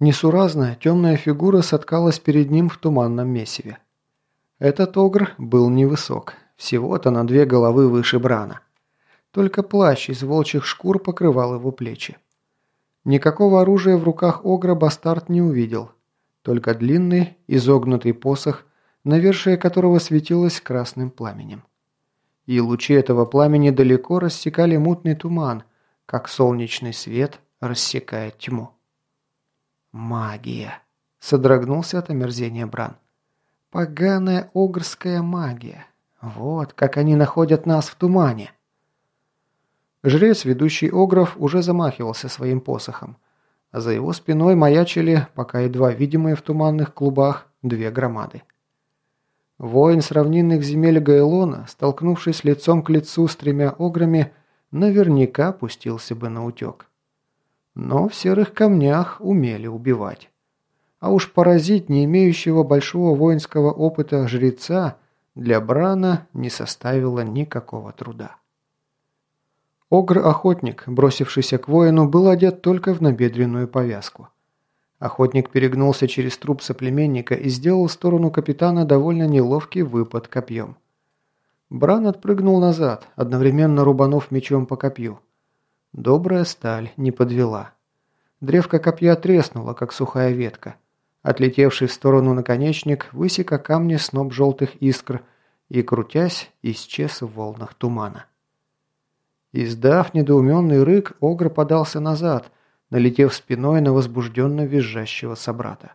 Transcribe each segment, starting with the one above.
Несуразная темная фигура соткалась перед ним в туманном месиве. Этот огр был невысок, всего-то на две головы выше Брана. Только плащ из волчьих шкур покрывал его плечи. Никакого оружия в руках огра бастард не увидел, только длинный изогнутый посох, навершие которого светилось красным пламенем. И лучи этого пламени далеко рассекали мутный туман, как солнечный свет рассекает тьму. «Магия!» – содрогнулся от омерзения Бран. «Поганая огрская магия! Вот как они находят нас в тумане!» Жрец, ведущий Огров, уже замахивался своим посохом, а за его спиной маячили, пока едва видимые в туманных клубах, две громады. Воин с равнинных земель Гайлона, столкнувшись лицом к лицу с тремя Ограми, наверняка пустился бы на утек. Но в серых камнях умели убивать. А уж поразить не имеющего большого воинского опыта жреца для Брана не составило никакого труда. Огр-охотник, бросившийся к воину, был одет только в набедренную повязку. Охотник перегнулся через труп соплеменника и сделал в сторону капитана довольно неловкий выпад копьем. Бран отпрыгнул назад, одновременно рубанув мечом по копью. Добрая сталь не подвела. Древко копья треснуло, как сухая ветка. Отлетевший в сторону наконечник высек о камне сноп желтых искр и, крутясь, исчез в волнах тумана. Издав недоуменный рык, Огр подался назад, налетев спиной на возбужденно визжащего собрата.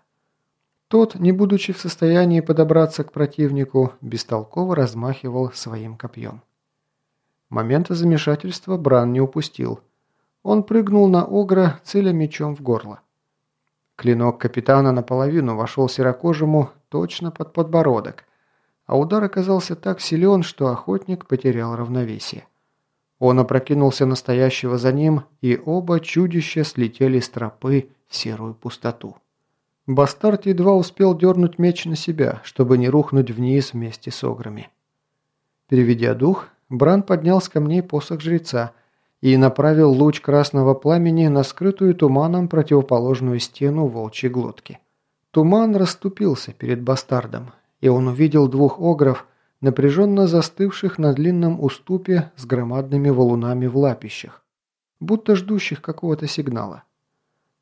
Тот, не будучи в состоянии подобраться к противнику, бестолково размахивал своим копьем. Момента замешательства Бран не упустил. Он прыгнул на Огра, целя мечом в горло. Клинок капитана наполовину вошел серокожему точно под подбородок, а удар оказался так силен, что охотник потерял равновесие. Он опрокинулся настоящего за ним, и оба чудища слетели с тропы в серую пустоту. Бастард едва успел дернуть меч на себя, чтобы не рухнуть вниз вместе с ограми. Переведя дух, Бран поднял с камней посох жреца и направил луч красного пламени на скрытую туманом противоположную стену волчьей глотки. Туман расступился перед бастардом, и он увидел двух огров, напряженно застывших на длинном уступе с громадными валунами в лапищах, будто ждущих какого-то сигнала.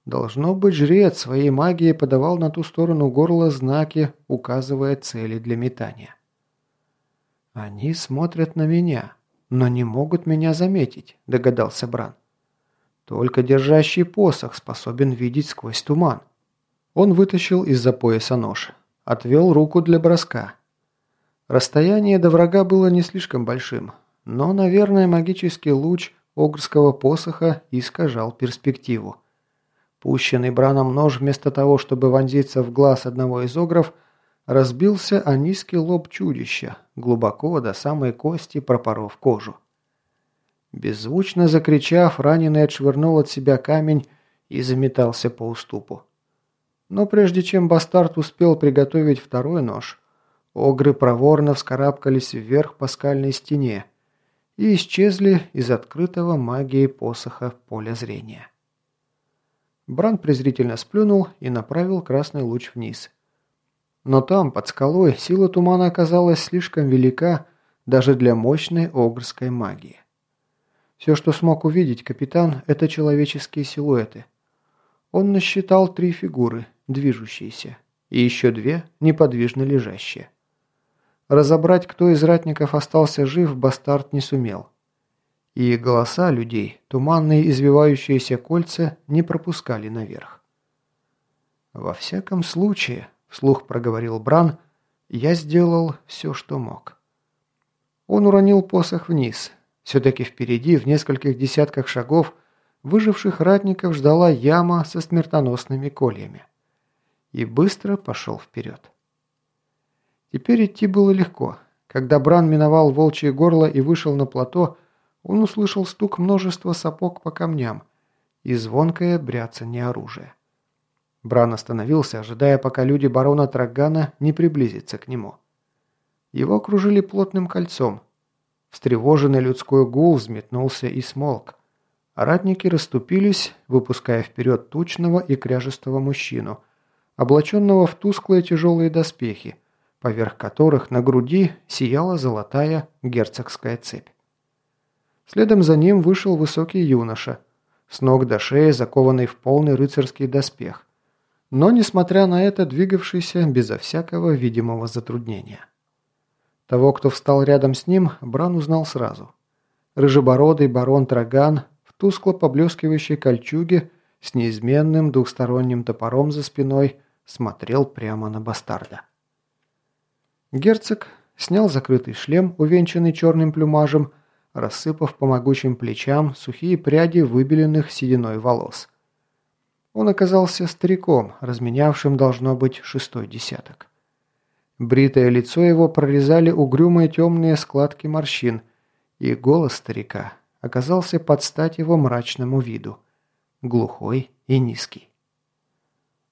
Должно быть, жрец своей магией подавал на ту сторону горла знаки, указывая цели для метания. «Они смотрят на меня, но не могут меня заметить», – догадался Бран. «Только держащий посох способен видеть сквозь туман». Он вытащил из-за пояса нож, отвел руку для броска – Расстояние до врага было не слишком большим, но, наверное, магический луч огрского посоха искажал перспективу. Пущенный Браном нож вместо того, чтобы вонзиться в глаз одного из огров, разбился о низкий лоб чудища, глубоко до самой кости пропоров кожу. Беззвучно закричав, раненый отшвырнул от себя камень и заметался по уступу. Но прежде чем бастард успел приготовить второй нож, Огры проворно вскарабкались вверх по скальной стене и исчезли из открытого магией посоха поля зрения. Бран презрительно сплюнул и направил красный луч вниз. Но там, под скалой, сила тумана оказалась слишком велика даже для мощной огрской магии. Все, что смог увидеть капитан, это человеческие силуэты. Он насчитал три фигуры, движущиеся, и еще две, неподвижно лежащие. Разобрать, кто из ратников остался жив, бастард не сумел. И голоса людей, туманные извивающиеся кольца, не пропускали наверх. «Во всяком случае», – вслух проговорил Бран, – «я сделал все, что мог». Он уронил посох вниз. Все-таки впереди, в нескольких десятках шагов, выживших ратников ждала яма со смертоносными кольями. И быстро пошел вперед. Теперь идти было легко. Когда Бран миновал волчье горло и вышел на плато, он услышал стук множества сапог по камням и звонкое бряцание оружия. Бран остановился, ожидая, пока люди барона Трагана не приблизятся к нему. Его окружили плотным кольцом. Встревоженный людской гул взметнулся и смолк. Ратники расступились, выпуская вперед тучного и кряжестого мужчину, облаченного в тусклые тяжелые доспехи, поверх которых на груди сияла золотая герцогская цепь. Следом за ним вышел высокий юноша, с ног до шеи закованный в полный рыцарский доспех, но, несмотря на это, двигавшийся безо всякого видимого затруднения. Того, кто встал рядом с ним, Бран узнал сразу. Рыжебородый барон Траган в тускло поблескивающей кольчуге с неизменным двухсторонним топором за спиной смотрел прямо на бастарда. Герцог снял закрытый шлем, увенчанный черным плюмажем, рассыпав по могучим плечам сухие пряди выбеленных сединой волос. Он оказался стариком, разменявшим должно быть шестой десяток. Бритое лицо его прорезали угрюмые темные складки морщин, и голос старика оказался под стать его мрачному виду, глухой и низкий.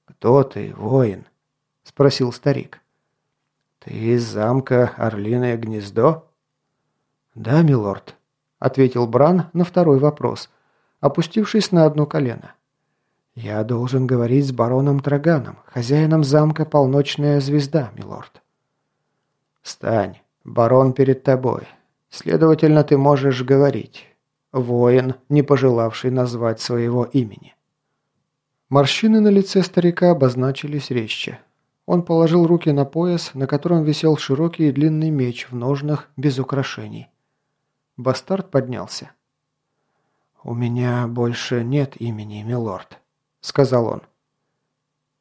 «Кто ты, воин?» – спросил старик. «Ты из замка Орлиное гнездо?» «Да, милорд», – ответил Бран на второй вопрос, опустившись на одно колено. «Я должен говорить с бароном Траганом, хозяином замка Полночная Звезда, милорд». «Встань, барон перед тобой. Следовательно, ты можешь говорить. Воин, не пожелавший назвать своего имени». Морщины на лице старика обозначились резче. Он положил руки на пояс, на котором висел широкий и длинный меч в ножнах без украшений. Бастард поднялся. «У меня больше нет имени, милорд», — сказал он.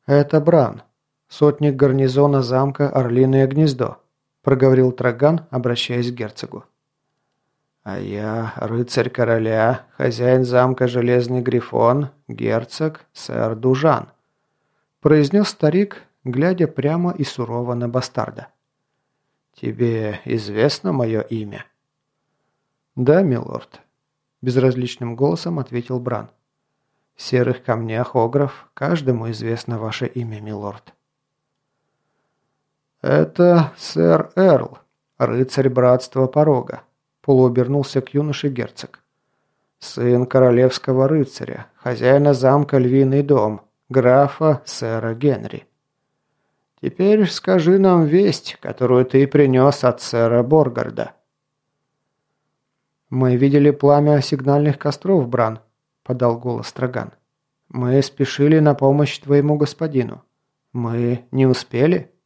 «Это Бран, сотник гарнизона замка Орлиное гнездо», — проговорил Траган, обращаясь к герцогу. «А я рыцарь короля, хозяин замка Железный Грифон, герцог, сэр Дужан», — произнес старик, глядя прямо и сурово на бастарда. «Тебе известно мое имя?» «Да, милорд», – безразличным голосом ответил Бран. Серых камнях Огров каждому известно ваше имя, милорд. «Это сэр Эрл, рыцарь братства порога», – полуобернулся к юноше герцог. «Сын королевского рыцаря, хозяина замка Львиный дом, графа сэра Генри. Теперь скажи нам весть, которую ты принес от сэра Боргарда». «Мы видели пламя сигнальных костров, Бран», подал голос Траган. «Мы спешили на помощь твоему господину. Мы не успели?»